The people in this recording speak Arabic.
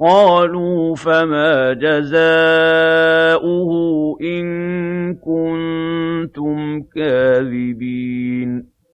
قَالُوا فَمَا جَزَاؤُهُ إِن كُنتُمْ كَاذِبِينَ